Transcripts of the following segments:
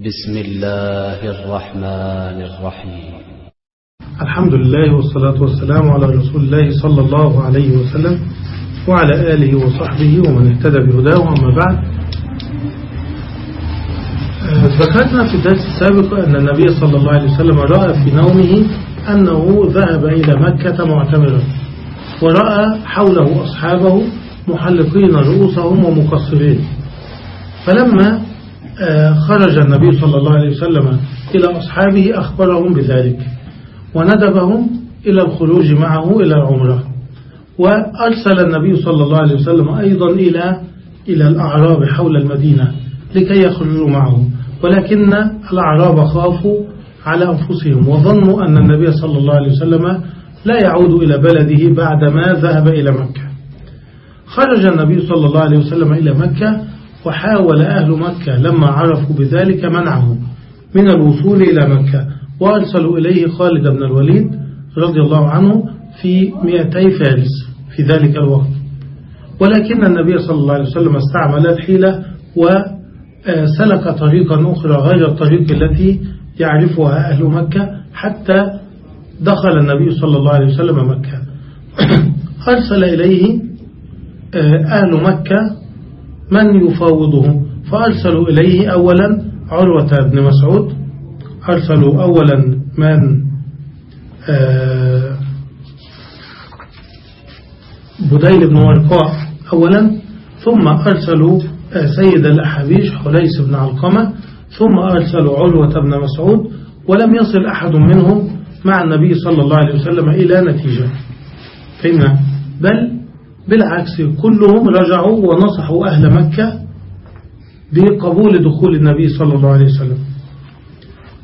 بسم الله الرحمن الرحيم. الحمد لله والصلاة والسلام على رسول الله صلى الله عليه وسلم وعلى آله وصحبه ومن اهتدى بهداه أما بعد. آه، ذكرنا في الدرس السابق أن النبي صلى الله عليه وسلم رأى في نومه أنه ذهب إلى مكة معتمرا ورأى حوله أصحابه محلقين رؤوسهم ومقصرين. فلما خرج النبي صلى الله عليه وسلم إلى أصحابه أخبرهم بذلك وندبهم إلى الخروج معه إلى العمرة وأرسل النبي صلى الله عليه وسلم أيضا إلى إلى الأعراب حول المدينة لكي يخرجوا معه ولكن الأعراب خافوا على أنفسهم وظنوا أن النبي صلى الله عليه وسلم لا يعود إلى بلده بعدما ذهب إلى مكة. خرج النبي صلى الله عليه وسلم إلى مكة وحاول أهل مكة لما عرفوا بذلك منعهم من الوصول إلى مكة وأرسلوا إليه خالد بن الوليد رضي الله عنه في 200 فارس في ذلك الوقت. ولكن النبي صلى الله عليه وسلم استعمل الحيلة وسلك طريقا أخرى غير الطريق التي يعرفها أهل مكة حتى دخل النبي صلى الله عليه وسلم مكة. أرسل إليه أهل مكة من يفاوضه؟ فأرسلوا إليه أولا عروة بن مسعود. أرسلوا أولا من بديل بن ورقاء أولا. ثم أرسلوا سيد الأحابيش حليس بن علقمة. ثم أرسلوا عروة بن مسعود. ولم يصل أحد منهم مع النبي صلى الله عليه وسلم إلى نتيجة. فهمنا؟ بل بالعكس كلهم رجعوا ونصحوا أهل مكة بقبول دخول النبي صلى الله عليه وسلم.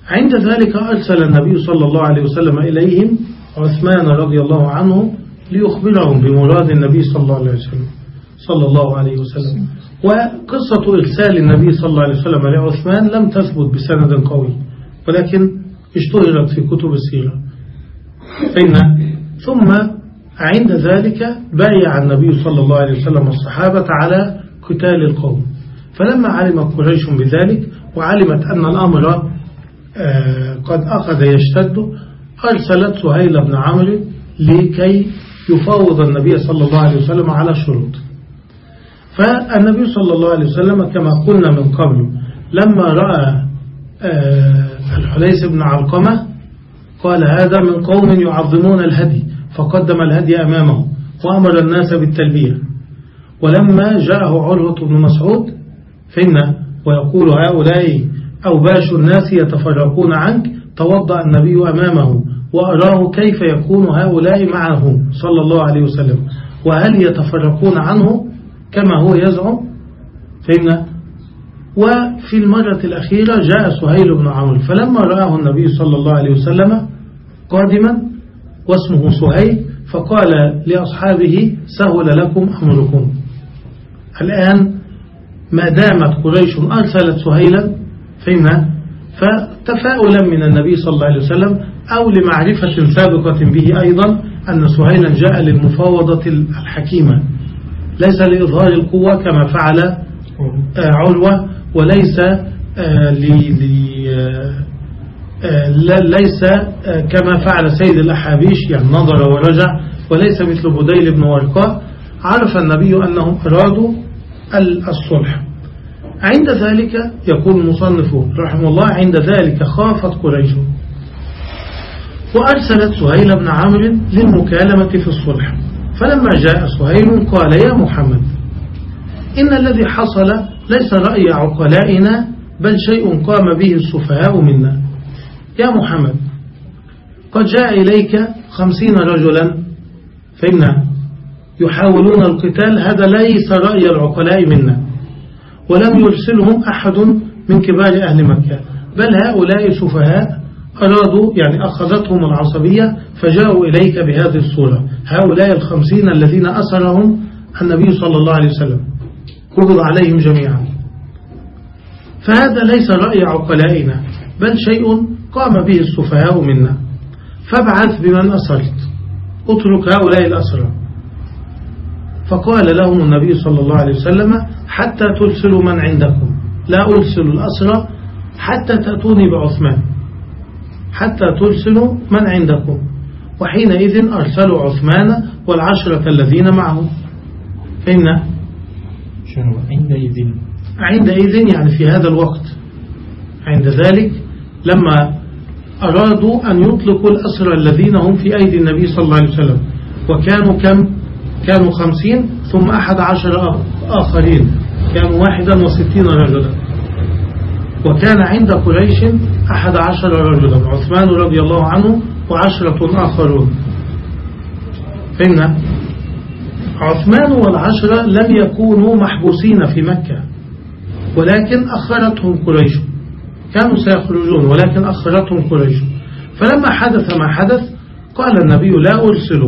عند ذلك أرسل النبي صلى الله عليه وسلم إليهم عثمان رضي الله عنه ليخبرهم بمراد النبي صلى الله عليه وسلم صلى الله عليه وسلم. وقصة إرسال النبي صلى الله عليه وسلم لعثمان لم تثبت بسند قوي ولكن اشتهرت في كتب السيرة. فإن ثم عند ذلك بايع النبي صلى الله عليه وسلم الصحابة على قتال القوم. فلما علم قريش بذلك وعلمت أن الأمر قد أخذ يشتد أرسلت سهيل بن عمرو لكي يفاوض النبي صلى الله عليه وسلم على شروط. فالنبي صلى الله عليه وسلم كما قلنا من قبل لما رأى الحليس بن علقمة قال هذا من قوم يعظمون الهدي. فقدم الهدي أمامه وأمر الناس بالتلبية. ولما جاءه عروة بن مسعود فإن ويقول هؤلاء أوباش الناس يتفرقون عنك توضأ النبي أمامه وأراه كيف يكون هؤلاء معه صلى الله عليه وسلم. وهل يتفرقون عنه كما هو يزعم؟ فإن وفي المرة الأخيرة جاء سهيل بن عمرو فلما رآه النبي صلى الله عليه وسلم قادما واسمه سهيل فقال لأصحابه سهل لكم أمركم الآن ما دامت قريش أرسلت سهيلا فهمنا فتفاؤلا من النبي صلى الله عليه وسلم أو لمعرفة سابقة به أيضا أن سهيلا جاء للمفاوضة الحكيمة. ليس لإظهار القوة كما فعل علوة وليس ليس كما فعل سيد الأحابيش يعني نظر ورجع وليس مثل بديل بن ورقاء عرف النبي أنهم أرادوا الصلح. عند ذلك يقول المصنف رحمه الله عند ذلك خافت قريش. وأرسلت سهيل بن عمرو للمكالمة في الصلح. فلما جاء سهيل قال يا محمد إن الذي حصل ليس رأي عقلائنا بل شيء قام به السفهاء منا. يا محمد قد جاء إليك خمسين رجلا فإن يحاولون القتال هذا ليس رأي العقلاء منا ولم يرسلهم أحد من كبار أهل مكة بل هؤلاء سفهاء أرادوا يعني أخذتهم العصبية فجاءوا إليك بهذه الصورة. هؤلاء الخمسين الذين أسرهم النبي صلى الله عليه وسلم قبض عليهم جميعا. فهذا ليس رأي عقلائنا بل شيء قام به السفهاء منا. فابعث بمن أسرت اترك هؤلاء الأسرى. فقال لهم النبي صلى الله عليه وسلم حتى ترسلوا من عندكم. لا أرسل الأسرى حتى تأتوني بعثمان. حتى ترسلوا من عندكم. وحينئذ أرسلوا عثمان والعشرة الذين معه. فهمنا شنو؟ عندئذ. عندئذ يعني في هذا الوقت. عند ذلك لما أرادوا أن يطلقوا الأسرى الذين هم في أيدي النبي صلى الله عليه وسلم. وكانوا كم؟ كانوا خمسين ثم أحد عشر آخرين. كانوا واحدا وستين رجلا. وكان عند قريش أحد عشر رجلا. عثمان رضي الله عنه وعشرة آخرون. فهمنا عثمان والعشرة لم يكونوا محبوسين في مكة ولكن أخرتهم قريش. كانوا سيخرجون ولكن أخرتهم قريش. فلما حدث ما حدث قال النبي لا أرسل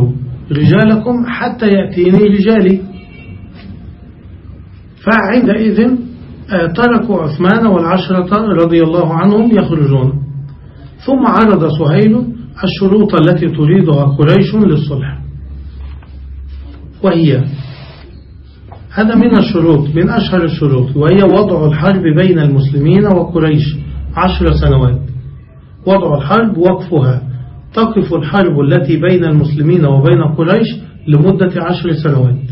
رجالكم حتى يأتيني رجالي. فعندئذ آه، تركوا عثمان والعشرة رضي الله عنهم يخرجون. ثم عرض سهيل الشروط التي تريدها قريش للصلح. وهي هذا من الشروط من أشهر الشروط وهي وضع الحرب بين المسلمين وقريش. عشر سنوات. وضع الحرب وقفها. تقف الحرب التي بين المسلمين وبين قريش لمدة عشر سنوات.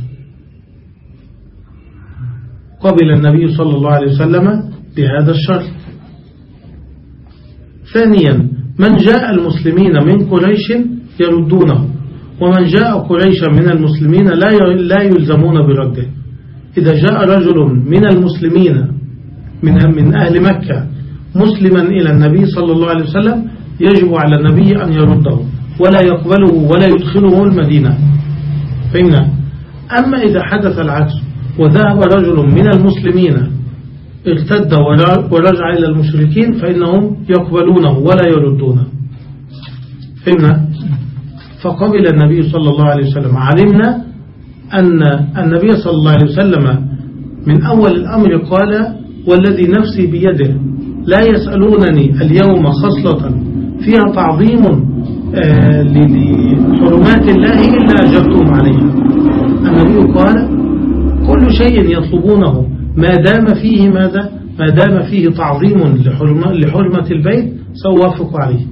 قبل النبي صلى الله عليه وسلم بهذا الشرط. ثانيا من جاء المسلمين من قريش يردونه ومن جاء قريشا من المسلمين لا لا يلزمون برده. إذا جاء رجل من المسلمين من من أهل مكة مسلما إلى النبي صلى الله عليه وسلم يجب على النبي أن يرده ولا يقبله ولا يدخله المدينة. فهمنا؟ أما إذا حدث العكس وذهب رجل من المسلمين ارتد ورجع إلى المشركين فإنهم يقبلونه ولا يردونه. فهمنا؟ فقبل النبي صلى الله عليه وسلم. علمنا أن النبي صلى الله عليه وسلم من أول الأمر قال والذي نفسي بيده لا يسألونني اليوم خصلة فيها تعظيم آه، لحرمات الله إلا أجبتهم عليها. النبي قال كل شيء يطلبونه ما دام فيه ماذا؟ ما دام فيه تعظيم لحرمة البيت سوافق عليه.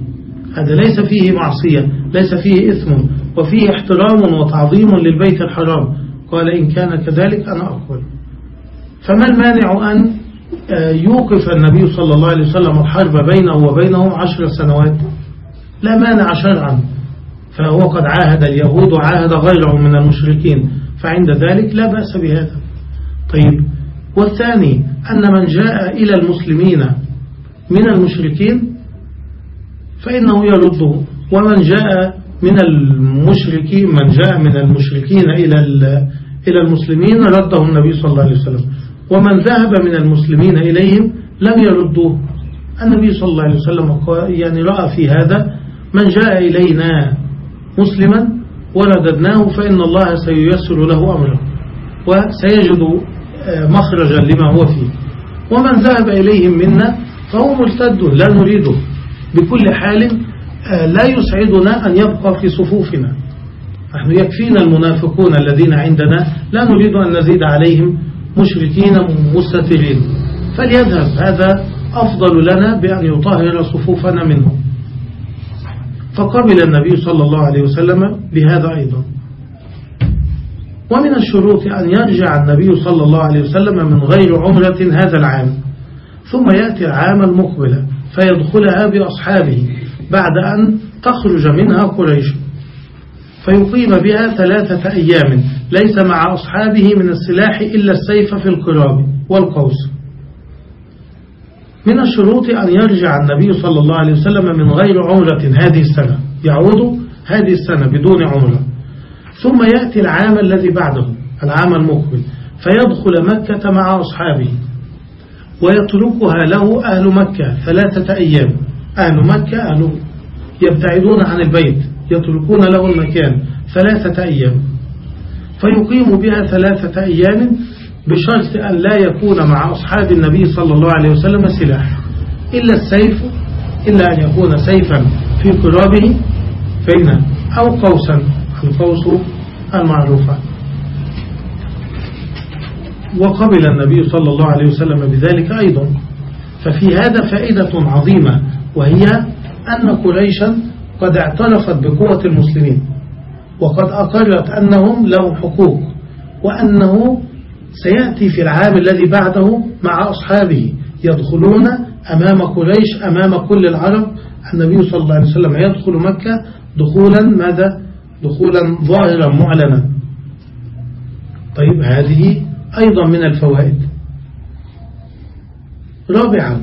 هذا ليس فيه معصية ليس فيه إثم وفيه احترام وتعظيم للبيت الحرام. قال إن كان كذلك أنا أقول فما المانع أن يوقف النبي صلى الله عليه وسلم الحرب بينه وبينهم عشر سنوات. لا مانع شرعا. فهو قد عاهد اليهود وعاهد غيرهم من المشركين. فعند ذلك لا بأس بهذا. طيب والثاني أن من جاء إلى المسلمين من المشركين فإنه يرده ومن جاء من المشركين من جاء من المشركين إلى إلى المسلمين رده النبي صلى الله عليه وسلم. ومن ذهب من المسلمين إليهم لم يردوه. النبي صلى الله عليه وسلم يعني رأى في هذا من جاء إلينا مسلما ورددناه فإن الله سييسر له أمره وسيجد آه، مخرجا لما هو فيه. ومن ذهب إليهم منا فهو مرتد لا نريده بكل حال آه، لا يسعدنا أن يبقى في صفوفنا. نحن يكفينا المنافقون الذين عندنا لا نريد أن نزيد عليهم مشركين مستترين. فليذهب هذا أفضل لنا بأن يطهر صفوفنا منهم. فقبل النبي صلى الله عليه وسلم بهذا أيضا. ومن الشروط أن يرجع النبي صلى الله عليه وسلم من غير عمرة هذا العام. ثم يأتي العام المقبل فيدخلها بأصحابه بعد أن تخرج منها قريش. فيقيم بها ثلاثة أيام. ليس مع أصحابه من السلاح إلا السيف في القراب والقوس. من الشروط أن يرجع النبي صلى الله عليه وسلم من غير عمرة هذه السنة. يعود هذه السنة بدون عمرة. ثم يأتي العام الذي بعده العام المقبل فيدخل مكة مع أصحابه. ويتركها له أهل مكة ثلاثة أيام. أهل مكة أهل يبتعدون عن البيت يتركون له المكان ثلاثة أيام. فيقيم بها ثلاثة أيام بشرط أن لا يكون مع أصحاب النبي صلى الله عليه وسلم سلاح. إلا السيف إلا أن يكون سيفا في قرابه فإن أو قوسا القوس المعروفة وقبل النبي صلى الله عليه وسلم بذلك أيضا. ففي هذا فائدة عظيمة وهي أن قريشا قد اعترفت بقوة المسلمين. وقد أقرت أنهم لهم حقوق وأنه سيأتي في العام الذي بعده مع أصحابه يدخلون أمام قريش أمام كل العرب. النبي صلى الله عليه وسلم يدخل مكة دخولا ماذا؟ دخولا ظاهرا معلنا. طيب هذه أيضا من الفوائد. رابعا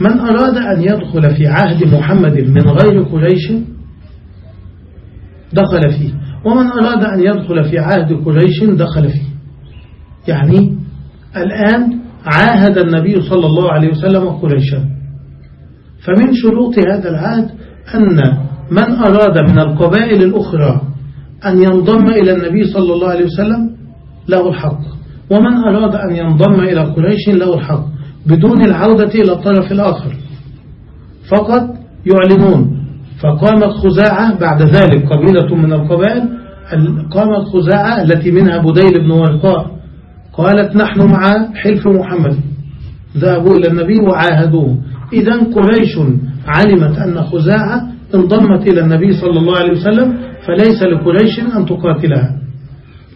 من أراد أن يدخل في عهد محمد من غير قريش دخل فيه. ومن أراد أن يدخل في عهد قريش دخل فيه. يعني الآن عاهد النبي صلى الله عليه وسلم قريشا. فمن شروط هذا العهد أن من أراد من القبائل الأخرى أن ينضم إلى النبي صلى الله عليه وسلم له الحق. ومن أراد أن ينضم إلى قريش له الحق. بدون العودة إلى الطرف الآخر. فقط يعلنون. فقامت خزاعة بعد ذلك قبيلة من القبائل قامت خزاعة التي منها بديل بن ورقاء قالت نحن مع حلف محمد. ذهبوا إلى النبي وعاهدوه. إذا قريش علمت أن خزاعة انضمت إلى النبي صلى الله عليه وسلم فليس لقريش أن تقاتلها.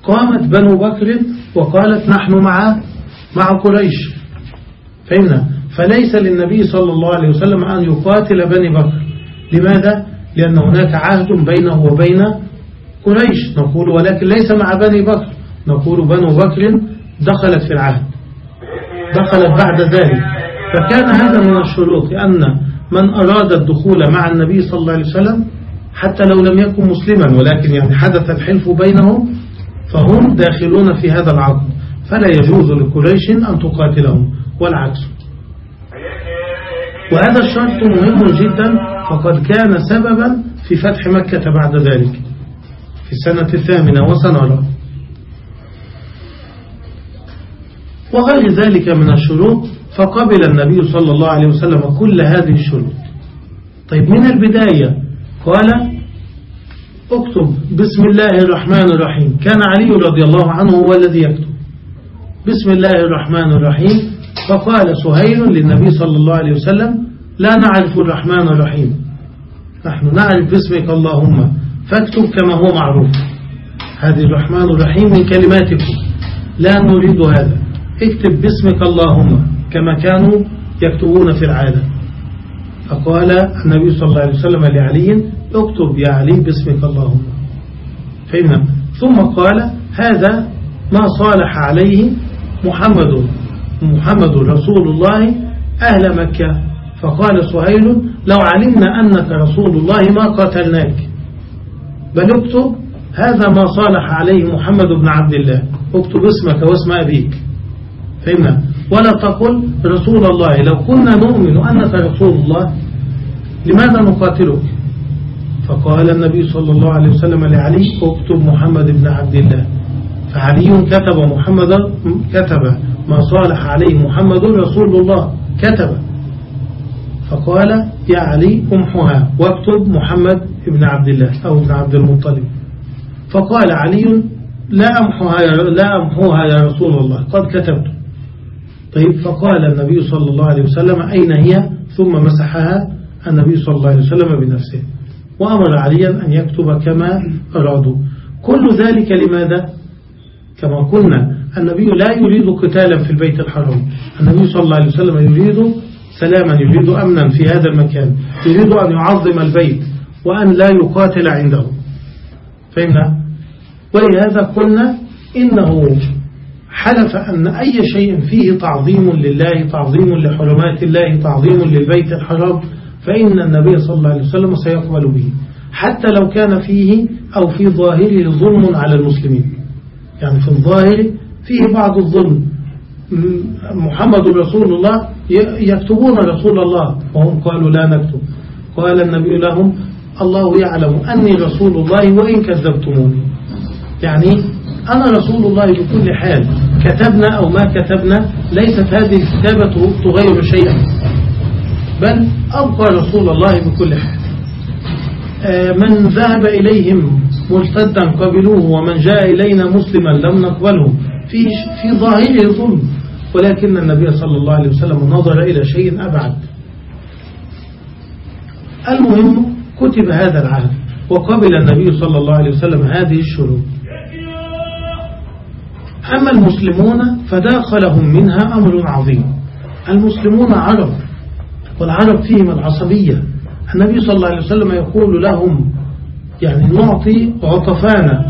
قامت بنو بكر وقالت نحن مع مع قريش. فهمنا؟ فليس للنبي صلى الله عليه وسلم أن يقاتل بني بكر. لماذا؟ لأن هناك عهد بينه وبين قريش نقول ولكن ليس مع بني بكر نقول بنو بكر دخلت في العهد دخلت بعد ذلك. فكان هذا من الشروط أن من أراد الدخول مع النبي صلى الله عليه وسلم حتى لو لم يكن مسلما ولكن يعني حدث الحلف بينهم فهم داخلون في هذا العقد. فلا يجوز لقريش أن تقاتلهم والعكس. وهذا الشرط مهم جدا فقد كان سببا في فتح مكة بعد ذلك. في السنة الثامنة وسنرى وغير ذلك من الشروط؟ فقبل النبي صلى الله عليه وسلم كل هذه الشروط. طيب من البداية؟ قال اكتب بسم الله الرحمن الرحيم. كان علي رضي الله عنه هو الذي يكتب. بسم الله الرحمن الرحيم. فقال سهيل للنبي صلى الله عليه وسلم لا نعرف الرحمن الرحيم. نحن نعرف باسمك اللهم. فاكتب كما هو معروف. هذه الرحمن الرحيم من كلماتكم. لا نريد هذا. اكتب باسمك اللهم كما كانوا يكتبون في العادة. فقال النبي صلى الله عليه وسلم لعلي اكتب يا علي باسمك اللهم. فهمنا؟ ثم قال هذا ما صالح عليه محمد محمد رسول الله أهل مكة. فقال سهيل لو علمنا أنك رسول الله ما قتلناك بل اكتب هذا ما صالح عليه محمد بن عبد الله. اكتب اسمك واسم أبيك. فهمنا؟ ولا تقل رسول الله. لو كنا نؤمن أنك رسول الله لماذا نقاتلك؟ فقال النبي صلى الله عليه وسلم لعلي اكتب محمد بن عبد الله. فعلي كتب محمد كتب ما صالح عليه محمد رسول الله كتب. فقال يا علي امحها واكتب محمد بن عبد الله أو ابن عبد المطلب. فقال علي لا أمحوها يا, لا أمحوها يا رسول الله قد كتبت. طيب فقال النبي صلى الله عليه وسلم أين هي؟ ثم مسحها النبي صلى الله عليه وسلم بنفسه. وأمر عليا أن يكتب كما أرادوا كل ذلك لماذا؟ كما قلنا النبي لا يريد قتالا في البيت الحرام. النبي صلى الله عليه وسلم يريد سلاما يريد أمنا في هذا المكان يريد أن يعظم البيت وأن لا يقاتل عنده. فهمنا؟ ولهذا قلنا إنه حلف أن أي شيء فيه تعظيم لله تعظيم لحرمات الله تعظيم للبيت الحرام فإن النبي صلى الله عليه وسلم سيقبل به حتى لو كان فيه أو في ظاهره ظلم على المسلمين. يعني في الظاهر فيه بعض الظلم محمد رسول الله يكتبون رسول الله. وهم قالوا لا نكتب. قال النبي لهم الله يعلم أني رسول الله وإن كذبتموني. يعني أنا رسول الله بكل حال. كتبنا أو ما كتبنا ليست هذه الكتابة تغير شيئا. بل أبقى رسول الله بكل حال. من ذهب إليهم مرتدا قبلوه ومن جاء إلينا مسلما لم نقبله. في في ظاهره ظلم. ولكن النبي صلى الله عليه وسلم نظر إلى شيء أبعد. المهم كتب هذا العهد وقبل النبي صلى الله عليه وسلم هذه الشروط. أما المسلمون فداخلهم منها أمر عظيم. المسلمون عرب والعرب فيهم العصبية. النبي صلى الله عليه وسلم يقول لهم يعني نعطي غطفان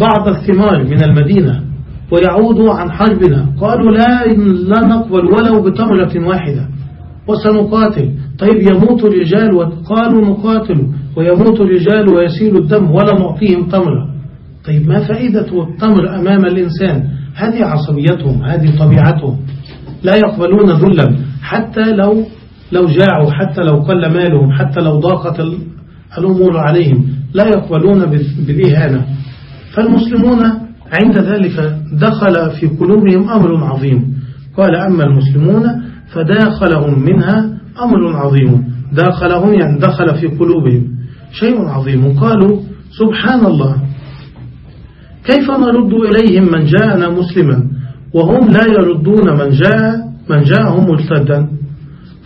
بعض الثمار من المدينة. ويعودوا عن حربنا. قالوا لا, لا نقبل ولو بتمرة واحدة. وسنقاتل. طيب يموت الرجال وقالوا نقاتل. ويموت الرجال ويسيل الدم ولا نعطيهم تمرة. طيب ما فائدة التمر أمام الإنسان؟ هذه عصبيتهم هذه طبيعتهم. لا يقبلون ذلا. حتى لو لو جاعوا حتى لو قل مالهم حتى لو ضاقت الأمور عليهم لا يقبلون بالإهانة فالمسلمون عند ذلك دخل في قلوبهم أمر عظيم. قال أما المسلمون فداخلهم منها أمر عظيم. داخلهم يعني دخل في قلوبهم. شيء عظيم. قالوا سبحان الله كيف نرد إليهم من جاءنا مسلما وهم لا يردون من جاء من جاءهم مرتدا؟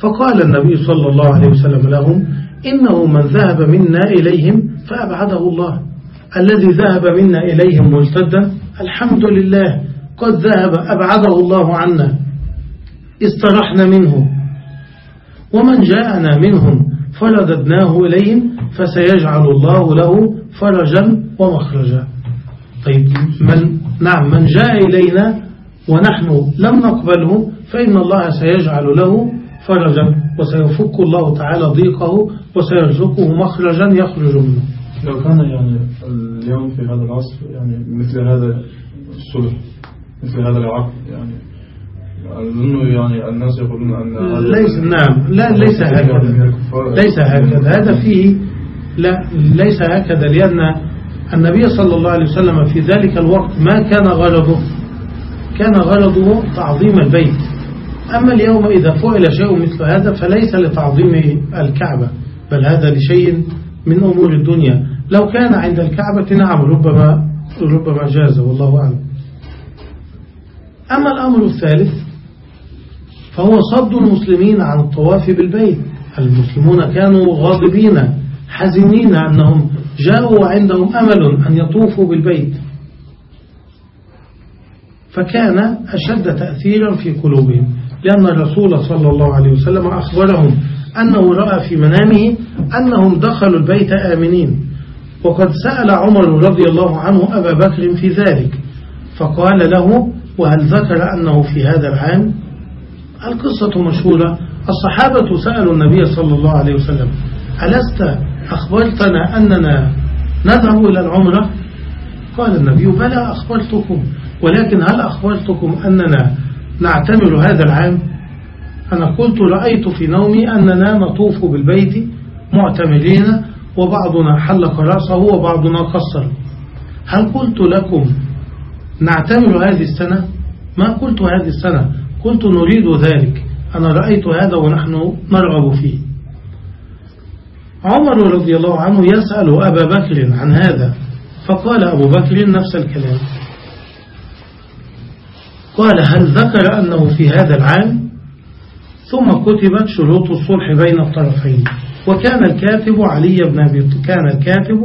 فقال النبي صلى الله عليه وسلم لهم إنه من ذهب منا إليهم فأبعده الله. الذي ذهب منا إليهم مرتدا الحمد لله قد ذهب أبعده الله عنا استرحنا منه. ومن جاءنا منهم فرددناه إليهم فسيجعل الله له فرجا ومخرجا. طيب من نعم من جاء إلينا ونحن لم نقبله فإن الله سيجعل له فرجا وسيفك الله تعالى ضيقه وسيرزقه مخرجا يخرج منه. لو كان يعني اليوم في هذا العصر يعني مثل هذا الصلح مثل هذا العقد يعني أظن يعني الناس يقولون أن ليس نعم لا ليس هكذا. ليس هكذا. هذا فيه لا ليس هكذا لأن النبي صلى الله عليه وسلم في ذلك الوقت ما كان غرضه كان غرضه تعظيم البيت. أما اليوم إذا فعل شيء مثل هذا فليس لتعظيم الكعبة بل هذا لشيء من أمور الدنيا. لو كان عند الكعبة نعم ربما ربما جاز والله أعلم. أما الأمر الثالث فهو صد المسلمين عن الطواف بالبيت. المسلمون كانوا غاضبين حزنين أنهم جاءوا وعندهم أمل أن يطوفوا بالبيت. فكان أشد تأثيرا في قلوبهم لأن الرسول صلى الله عليه وسلم أخبرهم أنه رأى في منامه أنهم دخلوا البيت آمنين. وقد سأل عمر رضي الله عنه أبا بكر في ذلك فقال له وهل ذكر أنه في هذا العام؟ القصة مشهورة الصحابة سألوا النبي صلى الله عليه وسلم ألست أخبرتنا أننا نذهب إلى العمرة؟ قال النبي بلى أخبرتكم ولكن هل أخبرتكم أننا نعتمر هذا العام؟ أنا قلت رأيت في نومي أننا نطوف بالبيت معتمرين وبعضنا حلق رأسه وبعضنا قصر. هل قلت لكم نعتمر هذه السنة؟ ما قلت هذه السنة. قلت نريد ذلك. أنا رأيت هذا ونحن نرغب فيه. عمر رضي الله عنه يسأل أبا بكر عن هذا فقال أبو بكر نفس الكلام. قال هل ذكر أنه في هذا العام؟ ثم كتبت شروط الصلح بين الطرفين. وكان الكاتب علي بن أبي كان الكاتب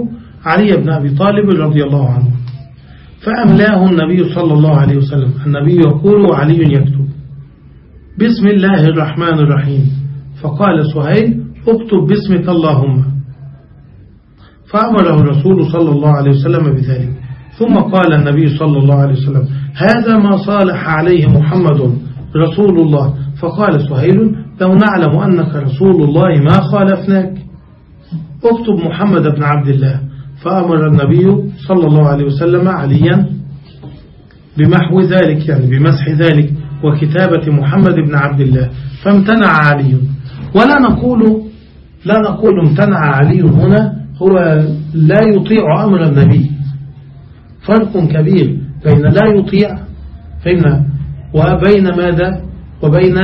علي بن أبي طالب رضي الله عنه. فأملاه النبي صلى الله عليه وسلم. النبي يقول وعلي يكتب. بسم الله الرحمن الرحيم. فقال سهيل اكتب باسمك اللهم. فأمره الرسول صلى الله عليه وسلم بذلك. ثم قال النبي صلى الله عليه وسلم هذا ما صالح عليه محمد رسول الله. فقال سهيل لو نعلم أنك رسول الله ما خالفناك. اكتب محمد بن عبد الله. فأمر النبي صلى الله عليه وسلم عليا بمحو ذلك يعني بمسح ذلك وكتابة محمد بن عبد الله. فامتنع علي. ولا نقول لا نقول امتنع علي هنا هو لا يطيع أمر النبي. فرق كبير بين لا يطيع وبين ماذا؟ وبين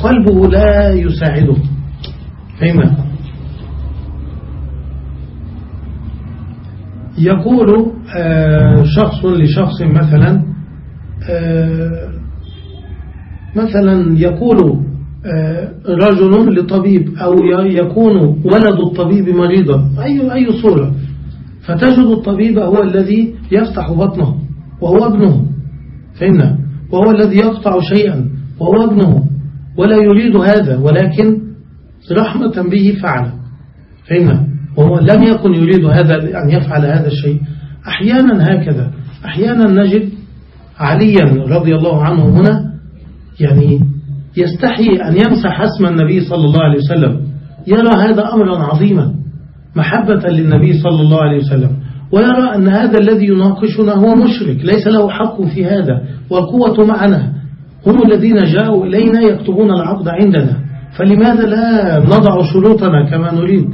قلبه لا يساعده. فإن يقول آه، شخص لشخص مثلا آه، مثلا يقول آه، رجل لطبيب أو يكون ولد الطبيب مريضا. أي, أي صورة. فتجد الطبيب هو الذي يفتح بطنه وهو ابنه. فهمنا؟ وهو الذي يقطع شيئا وهو ابنه. ولا يريد هذا ولكن رحمة به فعل. فهمنا وهو لم يكن يريد هذا أن يفعل هذا الشيء أحيانا هكذا. أحيانا نجد عليا رضي الله عنه هنا يعني يستحي أن يمسح اسم النبي صلى الله عليه وسلم. يرى هذا أمرا عظيما محبة للنبي صلى الله عليه وسلم. ويرى أن هذا الذي يناقشنا هو مشرك ليس له حق في هذا والقوة معنا. هم الذين جاءوا إلينا يكتبون العقد عندنا. فلماذا لا نضع شروطنا كما نريد؟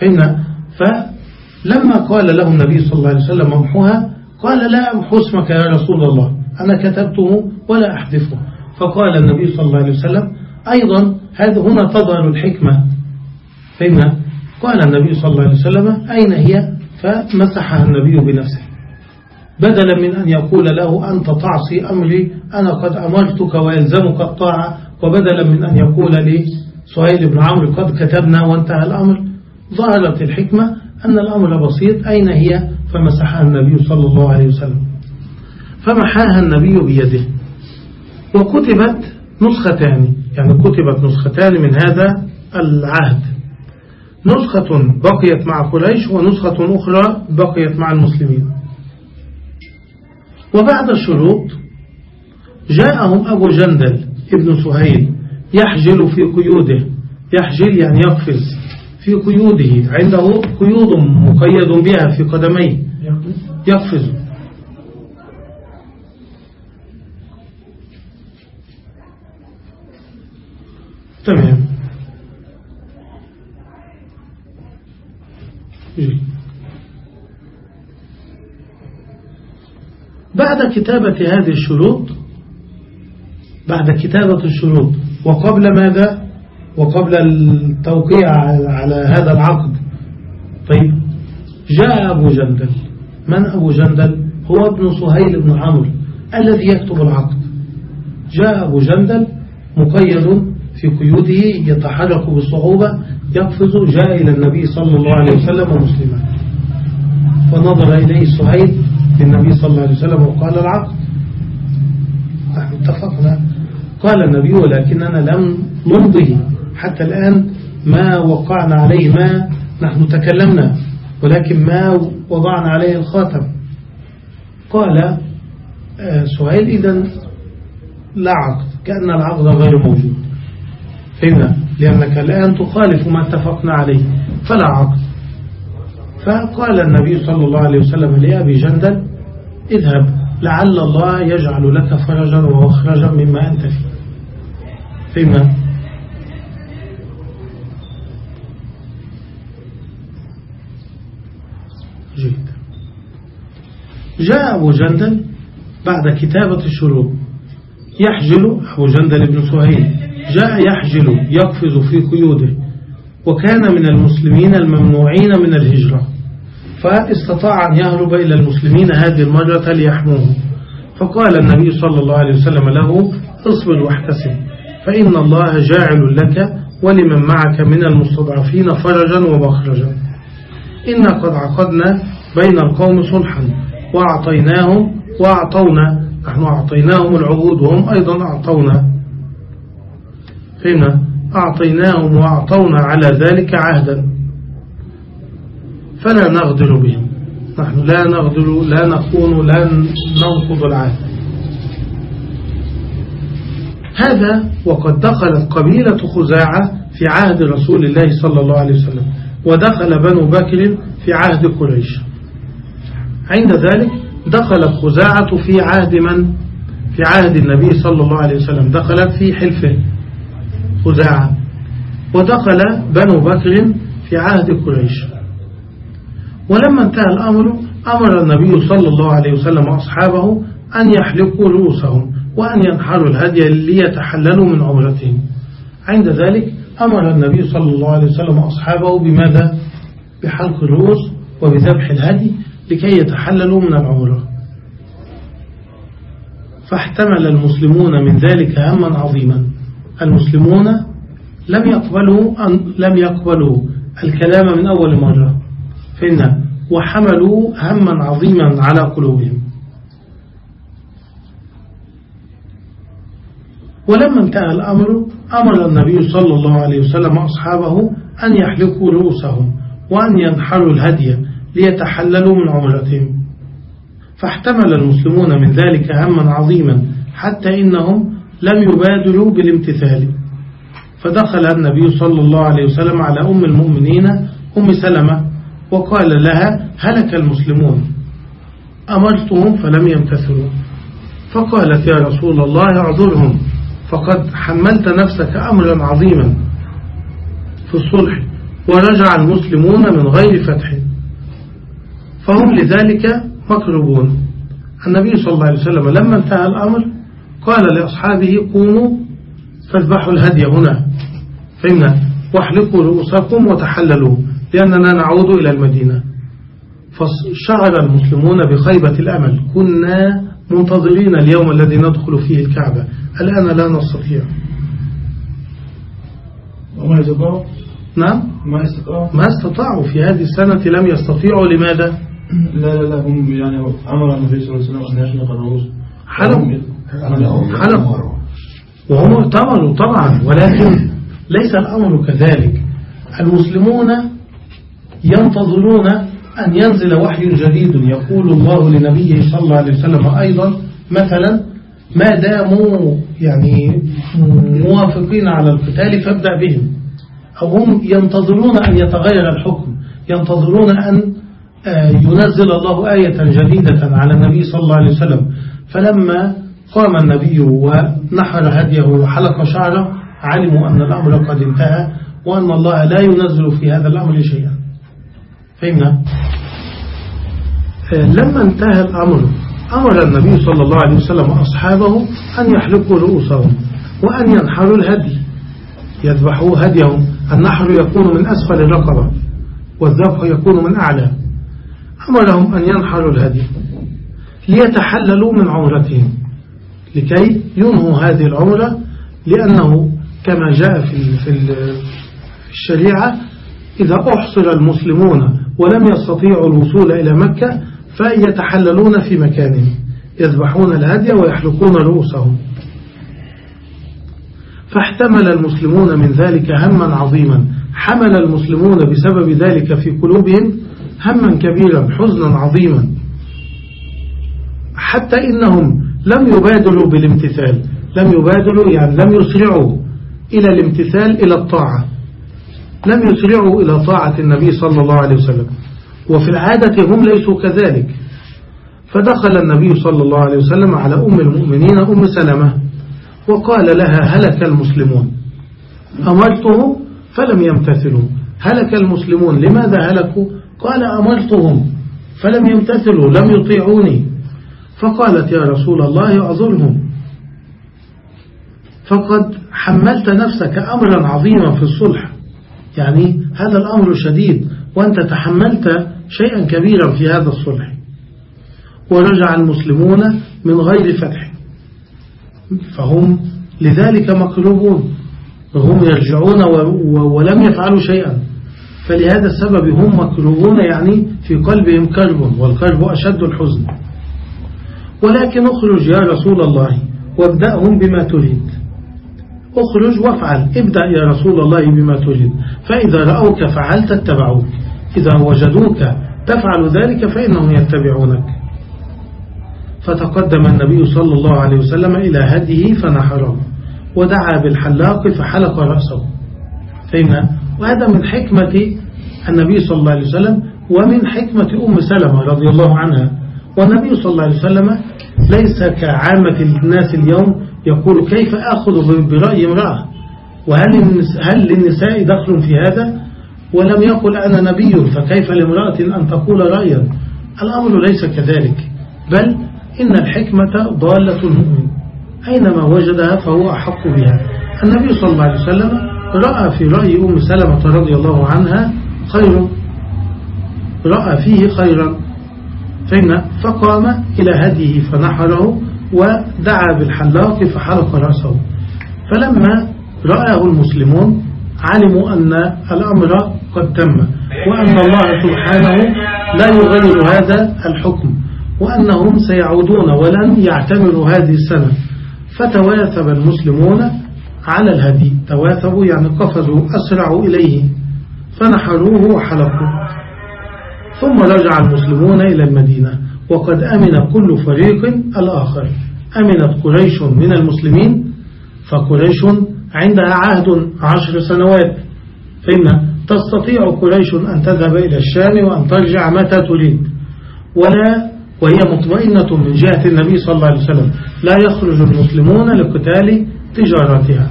فإن فلما قال له النبي صلى الله عليه وسلم أمحوها قال لا امحو اسمك يا رسول الله أنا كتبته ولا أحذفه. فقال النبي صلى الله عليه وسلم أيضا هذا هنا تظهر الحكمة. فإن قال النبي صلى الله عليه وسلم أين هي؟ فمسحها النبي بنفسه. بدلا من أن يقول له أنت تعصي أمري أنا قد أمرتك ويلزمك الطاعة وبدلا من أن يقول لي سهيل بن عمرو قد كتبنا وانتهى الأمر. ظهرت الحكمة أن الأمر بسيط أين هي؟ فمسحها النبي صلى الله عليه وسلم. فمحاها النبي بيده. وكتبت نسختان يعني كتبت نسختان من هذا العهد. نسخة بقيت مع قريش ونسخة أخرى بقيت مع المسلمين. وبعد الشروط جاءهم أبو جندل ابن سهيل يحجل في قيوده يحجل يعني يقفز في قيوده عنده قيود مقيد بها في قدميه. يقفز. تمام. بعد كتابة هذه الشروط بعد كتابة الشروط وقبل ماذا؟ وقبل التوقيع على هذا العقد. طيب جاء أبو جندل. من أبو جندل؟ هو ابن سهيل بن عمرو الذي يكتب العقد. جاء أبو جندل مقيد في قيوده يتحرك بصعوبة يقفز جاء إلى النبي صلى الله عليه وسلم مسلما. فنظر إليه سهيل للنبي صلى الله عليه وسلم وقال العقد. اتفقنا. قال النبي ولكننا لم نمضه حتى الآن ما وقعنا عليه ما نحن تكلمنا ولكن ما وضعنا عليه الخاتم. قال آه، سهيل إذا لا عقد كأن العقد غير موجود. فهمنا لأنك الآن تخالف ما اتفقنا عليه فلا عقد. فقال النبي صلى الله عليه وسلم لأبي جندل اذهب لعل الله يجعل لك فرجا ومخرجا مما أنت فيه. فهمنا جيد. جاء أبو جندل بعد كتابة الشروط يحجل أبو جندل بن سهيل. جاء يحجل يقفز في قيوده. وكان من المسلمين الممنوعين من الهجرة. فاستطاع أن يهرب إلى المسلمين هذه المرة؟ ليحموه فقال النبي صلى الله عليه وسلم له اصبر واحتسب فإن الله جاعل لك ولمن معك من المستضعفين فرجا ومخرجا. إنا قد عقدنا بين القوم صلحا وأعطيناهم وأعطونا نحن أعطيناهم العهود وهم أيضا أعطونا. فهمنا؟ أعطيناهم وأعطونا على ذلك عهدا. فلا نغدر بهم. نحن لا نغدر لا نكون لا ننقض العهد. هذا وقد دخلت قبيلة خزاعة في عهد رسول الله صلى الله عليه وسلم ودخل بنو بكر في عهد قريش. عند ذلك دخلت خزاعة في عهد من؟ في عهد النبي صلى الله عليه وسلم. دخلت في حلفه خزاعة. ودخل بنو بكر في عهد قريش. ولما انتهى الأمر أمر النبي صلى الله عليه وسلم أصحابه أن يحلقوا رؤوسهم وأن ينحروا الهدي ليتحللوا من عمرتهم. عند ذلك أمر النبي صلى الله عليه وسلم أصحابه بماذا؟ بحلق الرؤوس وبذبح الهدي لكي يتحللوا من العمرة. فاحتمل المسلمون من ذلك هما عظيما. المسلمون لم يقبلوا أن لم يقبلوا الكلام من أول مرة. فإن وحملوا هما عظيما على قلوبهم. ولما انتهى الأمر أمر النبي صلى الله عليه وسلم أصحابه أن يحلقوا رؤوسهم وأن ينحروا الهدي ليتحللوا من عمرتهم. فاحتمل المسلمون من ذلك هما عظيما حتى إنهم لم يبادروا بالامتثال. فدخل النبي صلى الله عليه وسلم على أم المؤمنين أم سلمة وقال لها هلك المسلمون. أمرتهم فلم يمتثلوا. فقالت يا رسول الله اعذرهم. فقد حملت نفسك أمرا عظيما. في الصلح ورجع المسلمون من غير فتح. فهم لذلك مكربون النبي صلى الله عليه وسلم لما انتهى الأمر قال لأصحابه قوموا فاذبحوا الهدي هنا. فإن واحلقوا رؤوسكم وتحللوا. لأننا نعود إلى المدينة. فشعر المسلمون بخيبة الأمل. كنا منتظرين اليوم الذي ندخل فيه الكعبة. الآن لا نستطيع. وما يستطيعوا نعم؟ ما يستطيعوا ما استطاعوا. في هذه السنة لم يستطيعوا. لماذا؟ لا لا لا هم يعني أمر النبي صلى الله عليه وسلم أن يحلق الرؤوس حلق هم- حلق وهم ائتمروا طبعا. ولكن ليس الأمر كذلك. المسلمون ينتظرون أن ينزل وحي جديد يقول الله لنبيه صلى الله عليه وسلم أيضا مثلا ما داموا يعني موافقين على القتال فابدأ بهم. أو هم ينتظرون أن يتغير الحكم ينتظرون أن آه، ينزل الله آية جديدة على النبي صلى الله عليه وسلم. فلما قام النبي ونحر هديه وحلق شعره علموا أن الأمر قد انتهى وأن الله لا ينزل في هذا الأمر شيئا. فهمنا؟ آه، لما انتهى الأمر أمر النبي صلى الله عليه وسلم أصحابه أن يحلقوا رؤوسهم وأن ينحروا الهدي يذبحوا هديهم النحر يكون من أسفل الرقبة والذبح يكون من أعلى. أمرهم أن ينحروا الهدي ليتحللوا من عمرتهم لكي ينهوا هذه العمرة لأنه كما جاء في في الشريعة إذا أحصر المسلمون ولم يستطيعوا الوصول إلى مكة فيتحللون في مكانهم يذبحون الهدي ويحلقون رؤوسهم. فاحتمل المسلمون من ذلك هما عظيما. حمل المسلمون بسبب ذلك في قلوبهم هما كبيرا حزنا عظيما. حتى إنهم لم يبادروا بالامتثال لم يبادروا يعني لم يسرعوا إلى الامتثال إلى الطاعة. لم يسرعوا إلى طاعة النبي صلى الله عليه وسلم. وفي العادة هم ليسوا كذلك. فدخل النبي صلى الله عليه وسلم على أم المؤمنين أم سلمة وقال لها هلك المسلمون؟ أمرتهم؟ فلم يمتثلوا. هلك المسلمون؟ لماذا هلكوا؟ قال أمرتهم. فلم يمتثلوا؟ لم يطيعوني. فقالت يا رسول الله أعذرهم فقد حملت نفسك أمرا عظيما في الصلح. يعني هذا الأمر شديد وأنت تحملت شيئا كبيرا في هذا الصلح. ورجع المسلمون من غير فتح. فهم لذلك مقلوبون. وهم يرجعون ولم يفعلوا شيئا. فلهذا السبب هم مقلوبون يعني في قلبهم كرب والكرب أشد الحزن. ولكن اخرج يا رسول الله وابدأهم بما تريد. اخرج وافعل. ابدأ يا رسول الله بما تريد. فإذا رأوك فعلت اتبعوك. إذا وجدوك تفعل ذلك فإنهم يتبعونك. فتقدم النبي صلى الله عليه وسلم إلى هديه فنحره ودعا بالحلاق فحلق رأسه. فهمنا وهذا من حكمة النبي صلى الله عليه وسلم ومن حكمة أم سلمة رضي الله عنها. والنبي صلى الله عليه وسلم ليس كعامة الناس اليوم يقول كيف أخذ برأي امرأة؟ وهل هل للنساء دخل في هذا؟ ولم يقل أنا نبي فكيف لامرأة أن تقول رأيا؟ الأمر ليس كذلك بل إن الحكمة ضالة المؤمن. أينما وجدها فهو أحق بها. النبي صلى الله عليه وسلم رأى في رأي أم سلمة رضي الله عنها خير. رأى فيه خيرا. فإن فقام إلى هديه فنحره ودعا بالحلاق فحلق رأسه. فلما رآه المسلمون علموا أن الأمر قد تم وأن الله سبحانه لا يغير هذا الحكم وأنهم سيعودون ولن يعتمروا هذه السنة. فتواثب المسلمون على الهدي. تواثبوا يعني قفزوا أسرعوا إليه. فنحروه وحلقوا. ثم رجع المسلمون إلى المدينة. وقد أمن كل فريق الآخر. أمنت قريش من المسلمين فقريش عندها عهد عشر سنوات. فإن تستطيع قريش أن تذهب إلى الشام وأن ترجع متى تريد. ولا وهي مطمئنة من جهة النبي صلى الله عليه وسلم. لا يخرج المسلمون لقتال تجارتها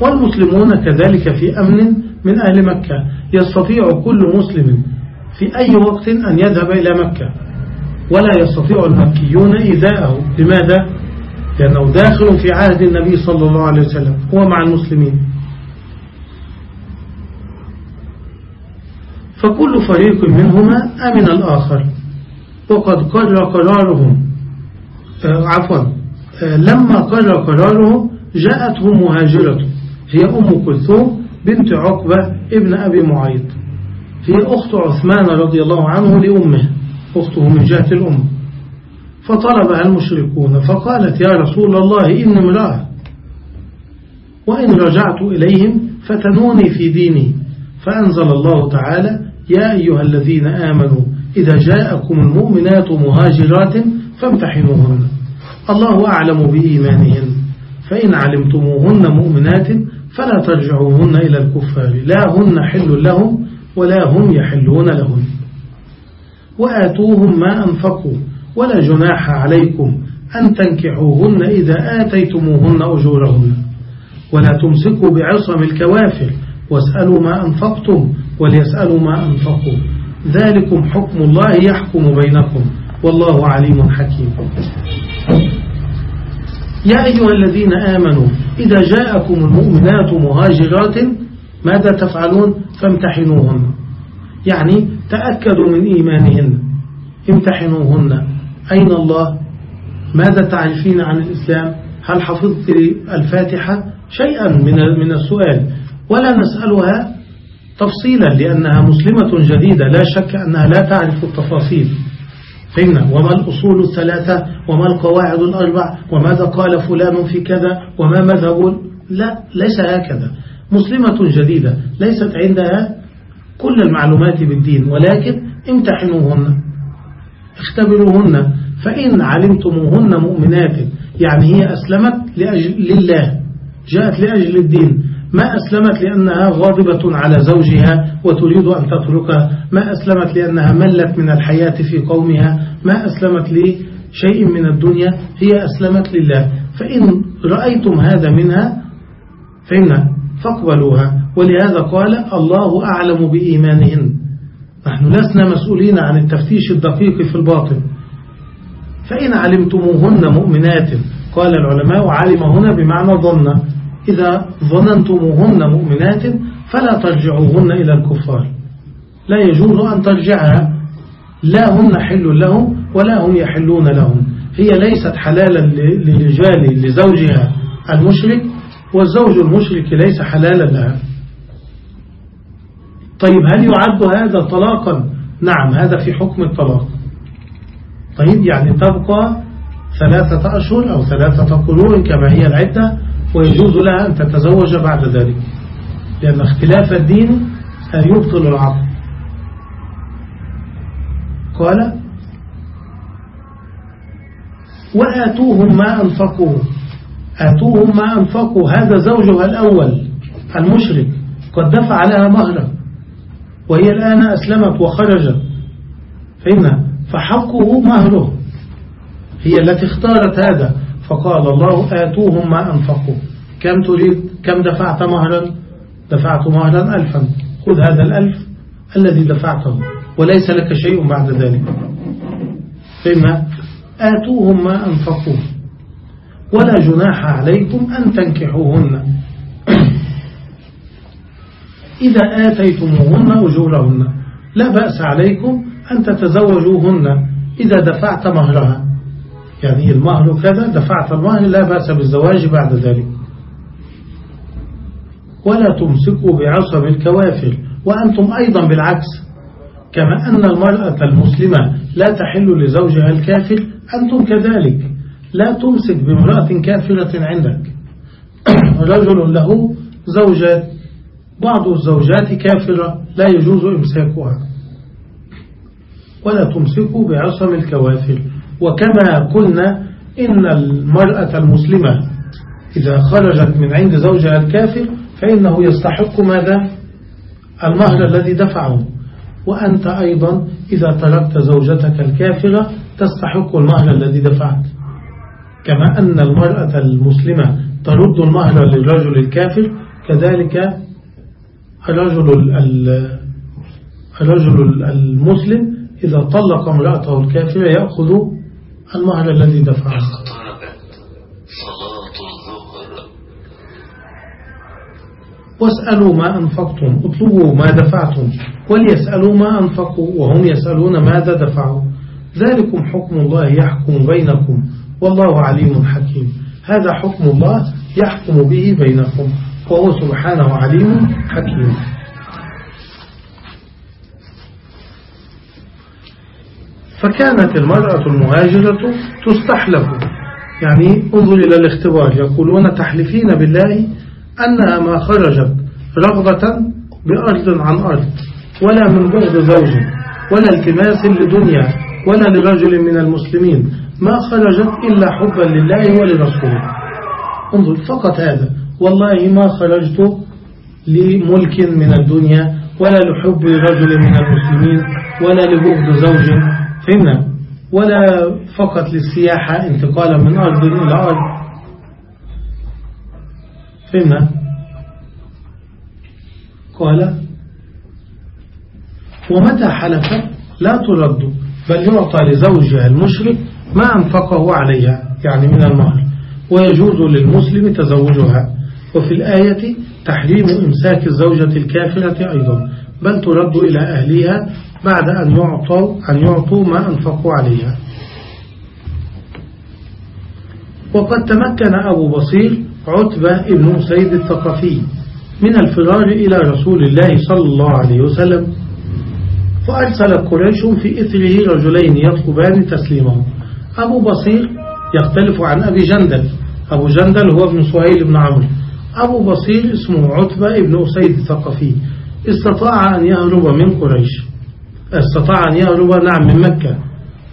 والمسلمون كذلك في أمن من أهل مكة. يستطيع كل مسلم في أي وقت أن يذهب إلى مكة. ولا يستطيع المكيون إيذاءه. لماذا؟ لأنه داخل في عهد النبي صلى الله عليه وسلم. هو مع المسلمين. فكل فريق منهما أمن الآخر. وقد قرر قرارهم. آه، عفوا. آه، لما قرر قراره جاءته مهاجرته هي أم كلثوم بنت عقبة ابن أبي معيط. هي أخت عثمان رضي الله عنه لأمه. أخته من جهة الأم. فطلبها المشركون فقالت يا رسول الله إن امرأة. وإن رجعت إليهم فتنوني في ديني. فأنزل الله تعالى يا أيها الذين آمنوا إذا جاءكم المؤمنات مهاجرات فامتحنوهن. الله أعلم بإيمانهن. فإن علمتموهن مؤمنات فلا ترجعوهن إلى الكفار. لا هن حل لهم ولا هم يحلون لهم وآتوهم ما أنفقوا ولا جناح عليكم أن تنكحوهن إذا آتيتموهن أجورهن. ولا تمسكوا بعصم الكوافر واسألوا ما أنفقتم وليسألوا ما أنفقوا. ذلكم حكم الله يحكم بينكم والله عليم حكيم. يا أيها الذين آمنوا إذا جاءكم المؤمنات مهاجرات ماذا تفعلون؟ فامتحنوهن. يعني تأكدوا من إيمانهن. امتحنوهن. أين الله؟ ماذا تعرفين عن الإسلام؟ هل حفظت الفاتحة؟ شيئا من من السؤال. ولا نسألها تفصيلا لأنها مسلمة جديدة. لا شك أنها لا تعرف التفاصيل. فهمنا وما الأصول الثلاثة؟ وما القواعد الأربع؟ وماذا قال فلان في كذا؟ وما مذهب لا ليس هكذا. مسلمة جديدة. ليست عندها كل المعلومات بالدين ولكن امتحنوهن اختبروهن فإن علمتموهن مؤمنات يعني هي أسلمت لأجل لله جاءت لأجل الدين. ما أسلمت لأنها غاضبة على زوجها وتريد أن تتركه ما أسلمت لأنها ملت من الحياة في قومها ما أسلمت لشيء من الدنيا هي أسلمت لله. فإن رأيتم هذا منها فإن فاقبلوها. ولهذا قال الله أعلم بإيمانهن. نحن لسنا مسؤولين عن التفتيش الدقيق في الباطن. فإن علمتموهن مؤمنات قال العلماء علم هنا بمعنى ظن. إذا ظننتموهن مؤمنات فلا ترجعوهن إلى الكفار. لا يجوز أن ترجعها لا هن حل لهم ولا هم يحلون لهم. هي ليست حلالا للرجال لزوجها المشرك والزوج المشرك ليس حلالا لها. طيب هل يعد هذا طلاقا؟ نعم هذا في حكم الطلاق. طيب يعني تبقى ثلاثة أشهر أو ثلاثة قرون كما هي العدة ويجوز لها أن تتزوج بعد ذلك. لأن اختلاف الدين يبطل العقل قال وآتوهم ما أنفقوا آتوهم ما أنفقوا هذا زوجها الأول المشرك قد دفع لها مهرا وهي الآن أسلمت وخرجت. فإن فحقه مهره هي التي اختارت هذا. فقال الله آتوهم ما أنفقوا. كم تريد؟ كم دفعت مهرا؟ دفعت مهرا ألفا. خذ هذا الألف الذي دفعته وليس لك شيء بعد ذلك. فإما آتوهم ما أنفقوا. ولا جناح عليكم أن تنكحوهن. إذا آتيتموهن أجورهن لا بأس عليكم أن تتزوجوهن إذا دفعت مهرها. يعني المهر كذا دفعت المهر لا بأس بالزواج بعد ذلك. ولا تمسكوا بعصب الكوافر وأنتم أيضا بالعكس. كما أن المرأة المسلمة لا تحل لزوجها الكافر أنتم كذلك. لا تمسك بامرأة كافرة عندك. رجل له زوجات. بعض الزوجات كافرة لا يجوز إمساكها. ولا تمسكوا بعصم الكوافر وكما قلنا إن المرأة المسلمة إذا خرجت من عند زوجها الكافر فإنه يستحق ماذا؟ المهر الذي دفعه. وأنت أيضا إذا تركت زوجتك الكافرة تستحق المهر الذي دفعت. كما أن المرأة المسلمة ترد المهر للرجل الكافر كذلك الرجل الرجل المسلم إذا طلق امرأته الكافرة يأخذ المهر الذي دفعه. واسألوا ما أنفقتم اطلبوا ما دفعتم وليسألوا ما أنفقوا وهم يسألون ماذا دفعوا. ذلكم حكم الله يحكم بينكم. والله عليم حكيم. هذا حكم الله يحكم به بينكم. وهو سبحانه عليم حكيم. فكانت المرأة المهاجرة تستحلف. يعني انظر إلى الاختبار. يقولون تحلفين بالله أنها ما خرجت رغبة بأرض عن أرض ولا من بعد زوج ولا التماس لدنيا ولا لرجل من المسلمين. ما خرجت إلا حبا لله ولرسوله. انظر فقط هذا. والله ما خرجت لملك من الدنيا ولا لحب رجل من المسلمين ولا لبغض زوج. فهمنا؟ ولا فقط للسياحة انتقالا من أرض إلى أرض. فهمنا؟ قال ومتى حلف لا ترد بل يعطى لزوجها المشرك ما أنفقه عليها يعني من المهر ويجوز للمسلم تزوجها. وفي الآية تحريم إمساك الزوجة الكافرة أيضا بل ترد إلى أهلها بعد أن يعطوا, أن يعطوا ما أنفقوا عليها. وقد تمكن أبو بصير عتبة ابن سيد الثقفي من الفرار إلى رسول الله صلى الله عليه وسلم فأرسل قريش في إثره رجلين يطلبان تسليمه. أبو بصير يختلف عن أبي جندل. أبو جندل هو ابن سهيل بن عمرو أبو بصير اسمه عتبة ابن أسيد الثقفي. استطاع أن يهرب من قريش. استطاع أن يهرب نعم من مكة.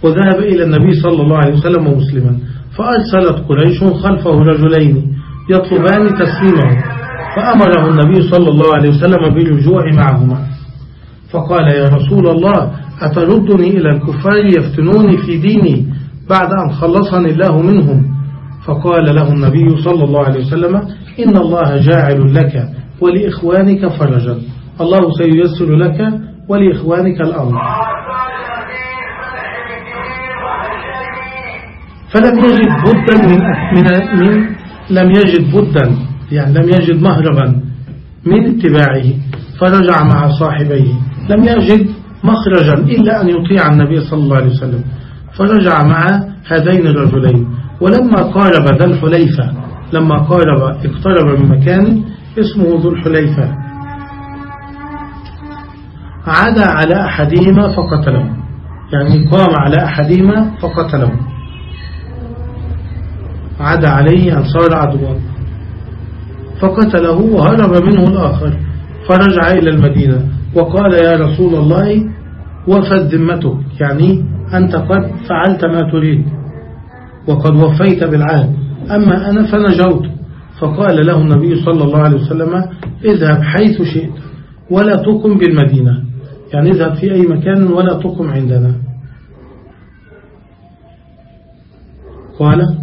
وذهب إلى النبي صلى الله عليه وسلم مسلما. فأرسلت قريش خلفه رجلين يطلبان تسليمه. فأمره النبي صلى الله عليه وسلم بالرجوع معهما. فقال يا رسول الله أتردني إلى الكفار يفتنوني في ديني؟ بعد أن خلصني الله منهم فقال له النبي صلى الله عليه وسلم إن الله جاعل لك ولإخوانك فرجا. الله سييسر لك ولإخوانك الأمر. فلم يجد بدا من, من, من لم يجد بدا يعني لم يجد مهربا من اتباعه فرجع مع صاحبيه. لم يجد مخرجا إلا أن يطيع النبي صلى الله عليه وسلم. فرجع مع هذين الرجلين. ولما قارب ذا الحليفة لما قارب اقترب من مكان اسمه ذو الحليفة. عدا على أحدهما فقتله. يعني قام على أحدهما فقتله. عدا عليه أن صار عدوا. فقتله وهرب منه الآخر. فرجع إلى المدينة. وقال يا رسول الله وفد ذمتك. يعني أنت قد فعلت ما تريد وقد وفيت بالعهد. أما أنا فنجوت. فقال له النبي صلى الله عليه وسلم اذهب حيث شئت ولا تقم بالمدينة. يعني اذهب في أي مكان ولا تقم عندنا. قال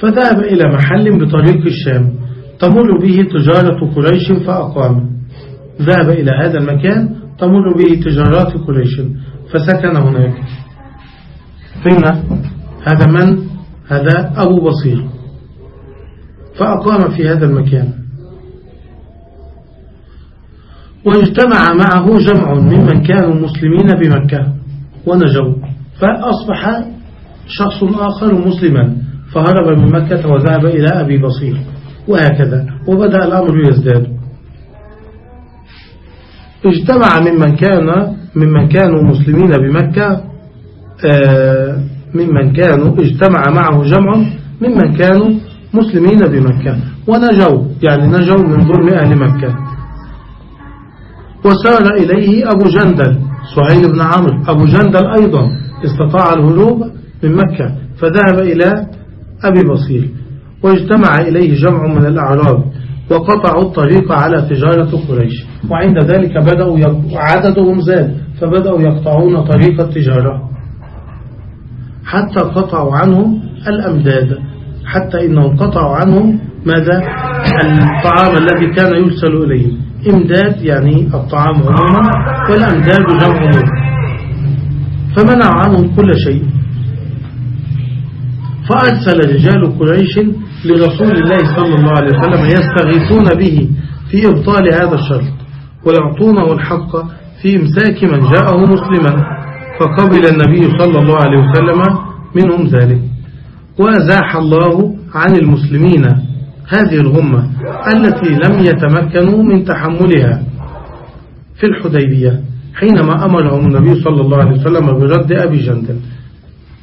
فذهب إلى محل بطريق الشام. تمر به تجارة قريش فأقام. ذهب إلى هذا المكان تمر به تجارات قريش. فسكن هناك. فهمنا هذا من؟ هذا أبو بصير. فأقام في هذا المكان. واجتمع معه جمع ممن كانوا مسلمين بمكة ونجوا. فأصبح شخص آخر مسلما. فهرب من مكة وذهب إلى أبي بصير. وهكذا. وبدأ الأمر يزداد. اجتمع ممن كان ممن كانوا مسلمين بمكة آه، ممن كانوا اجتمع معه جمع ممن كانوا مسلمين بمكة. ونجوا يعني نجوا من ظلم أهل مكة. وسار إليه أبو جندل سهيل بن عمرو. أبو جندل أيضا استطاع الهروب من مكة فذهب إلى أبي بصير. واجتمع إليه جمع من الأعراب. وقطعوا الطريق على تجارة قريش. وعند ذلك بدأوا عددهم زاد فبدأوا يقطعون طريق التجارة. حتى قطعوا عنهم الأمداد. حتى إنهم قطعوا عنهم ماذا؟ الطعام الذي كان يرسل إليهم. إمداد يعني الطعام عموما والأمداد جمع فمنعوا عنهم كل شيء. فأرسل رجال قريش لرسول الله صلى الله عليه وسلم يستغيثون به في إبطال هذا الشرط. ويعطونه الحق في إمساك من جاءه مسلما فقبل النبي صلى الله عليه وسلم منهم ذلك. وأزاح الله عن المسلمين هذه الغمة التي لم يتمكنوا من تحملها. في الحديبية حينما أمرهم النبي صلى الله عليه وسلم برد أبي جندل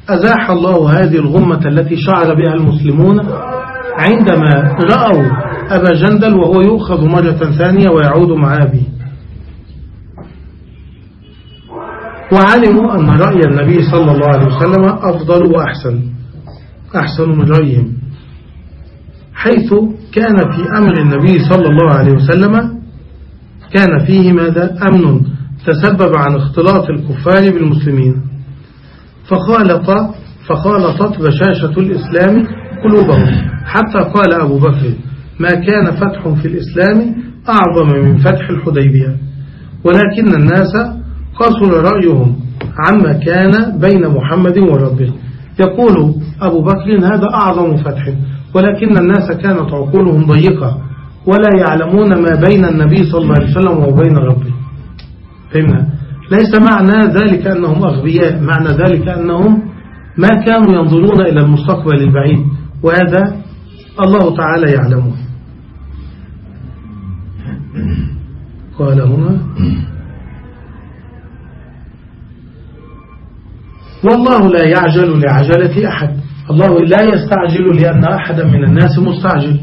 أزاح الله هذه الغمة التي شعر بها المسلمون عندما رأوا أبا جندل وهو يؤخذ مرة ثانية ويعود مع أبيه وعلموا أن رأي النبي صلى الله عليه وسلم أفضل وأحسن أحسن من رأيهم حيث كان في أمر النبي صلى الله عليه وسلم كان فيه ماذا؟ أمن تسبب عن اختلاط الكفار بالمسلمين. فخالط فخالطت بشاشة الإسلام قلوبهم. حتى قال أبو بكر ما كان فتح في الإسلام أعظم من فتح الحديبية. ولكن الناس قصر رأيهم عما كان بين محمد وربه. يقول أبو بكر هذا أعظم فتح. ولكن الناس كانت عقولهم ضيقة ولا يعلمون ما بين النبي صلى الله عليه وسلم وبين ربه. فهمنا؟ ليس معنى ذلك أنهم أغبياء معنى ذلك أنهم ما كانوا ينظرون إلى المستقبل البعيد. وهذا الله تعالى يعلمه. قال هنا والله لا يعجل لعجلة أحد. الله لا يستعجل لأن أحدا من الناس مستعجل.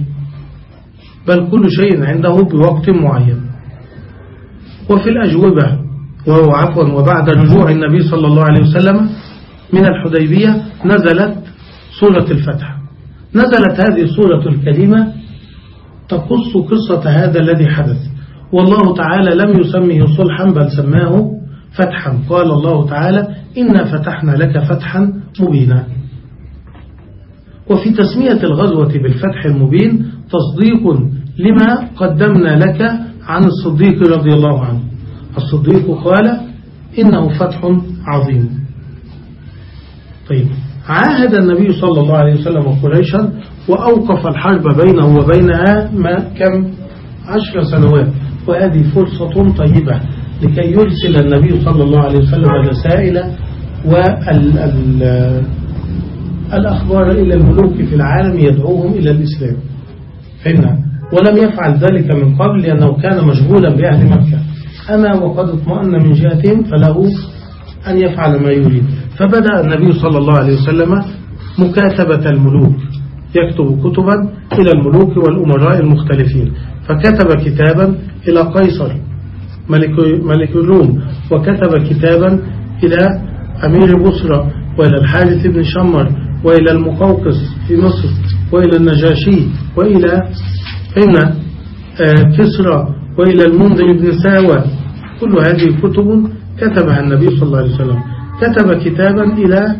بل كل شيء عنده بوقت معين. وفي الأجوبة وهو عفوا وبعد رجوع النبي صلى الله عليه وسلم من الحديبية نزلت سورة الفتح. نزلت هذه السورة الكريمة تقص قصة هذا الذي حدث. والله تعالى لم يسميه صلحا بل سماه فتحا. قال الله تعالى إنا فتحنا لك فتحا مبينا. وفي تسمية الغزوة بالفتح المبين تصديق لما قدمنا لك عن الصديق رضي الله عنه. الصديق قال إنه فتح عظيم. طيب. عاهد النبي صلى الله عليه وسلم قريشا وأوقف الحرب بينه وبينها ما كم؟ عشر سنوات. وهذه فرصة طيبة لكي يرسل النبي صلى الله عليه وسلم الرسائل والأخبار إلى الملوك في العالم يدعوهم إلى الإسلام. فهمنا ولم يفعل ذلك من قبل لأنه كان مشغولا بأهل مكة. أما وقد اطمأن من جهتهم فله أن يفعل ما يريد. فبدأ النبي صلى الله عليه وسلم مكاتبة الملوك. يكتب كتبا إلى الملوك والأمراء المختلفين. فكتب كتابا إلى قيصر ملك, ملك الروم. وكتب كتابا إلى أمير بصرة وإلى الحارث بن شمر وإلى المقوقس في مصر وإلى النجاشي وإلى هنا آه، كسرى وإلى المنذر بن ساوى كل هذه كتب كتبها النبي صلى الله عليه وسلم. كتب كتابا إلى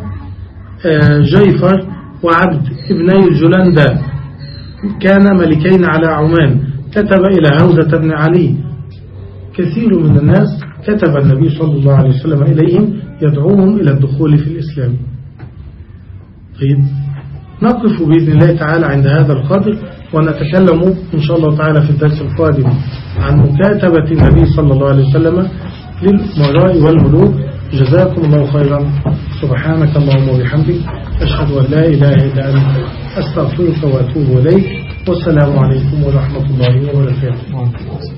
آه، جيفر وعبد ابني الجلندة كان ملكين على عمان. كتب إلى هوزة بن علي. كثير من الناس كتب النبي صلى الله عليه وسلم إليهم يدعوهم إلى الدخول في الإسلام. طيب نقف بإذن الله تعالى عند هذا القدر ونتكلم إن شاء الله تعالى في الدرس القادم عن مكاتبة النبي صلى الله عليه وسلم للمراء والملوك جزاكم الله خيرا. سبحانك اللهم وبحمدك. أشهد أن لا إله إلا أنت. أستغفرك وأتوب إليك. والسلام عليكم ورحمة الله وبركاته.